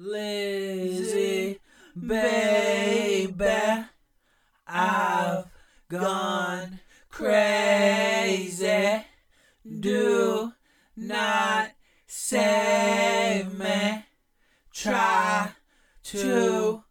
Lizzie, baby, I've gone crazy. Do not save me. Try to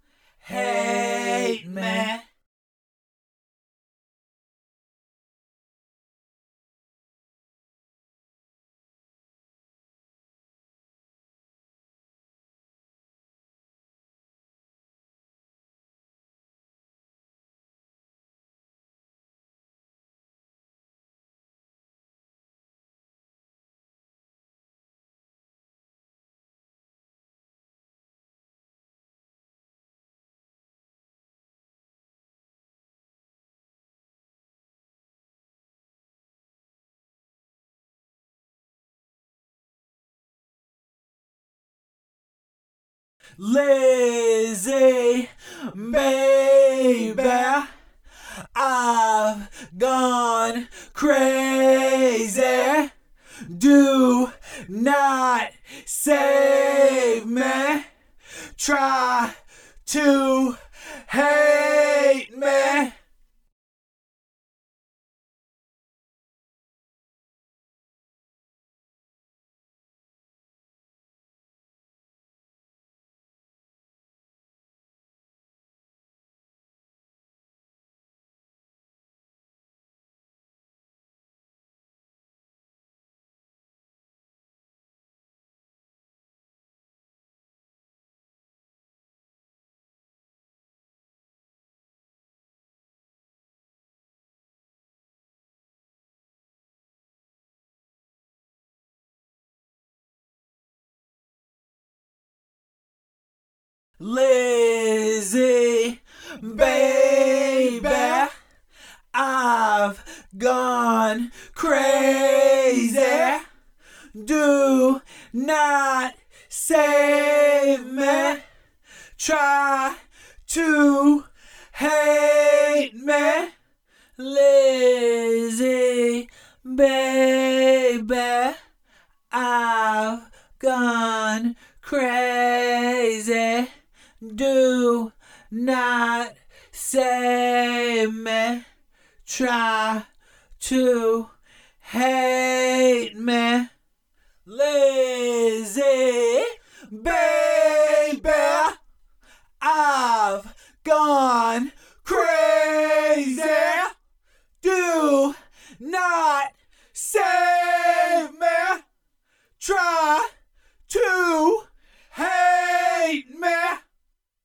Lizzie, baby, I've gone crazy. Do not save me. Try to Lizzie, baby, I've gone crazy. Do not save me. Try to hate me. Lizzie, baby, I've gone crazy. Do not save me. Try to hate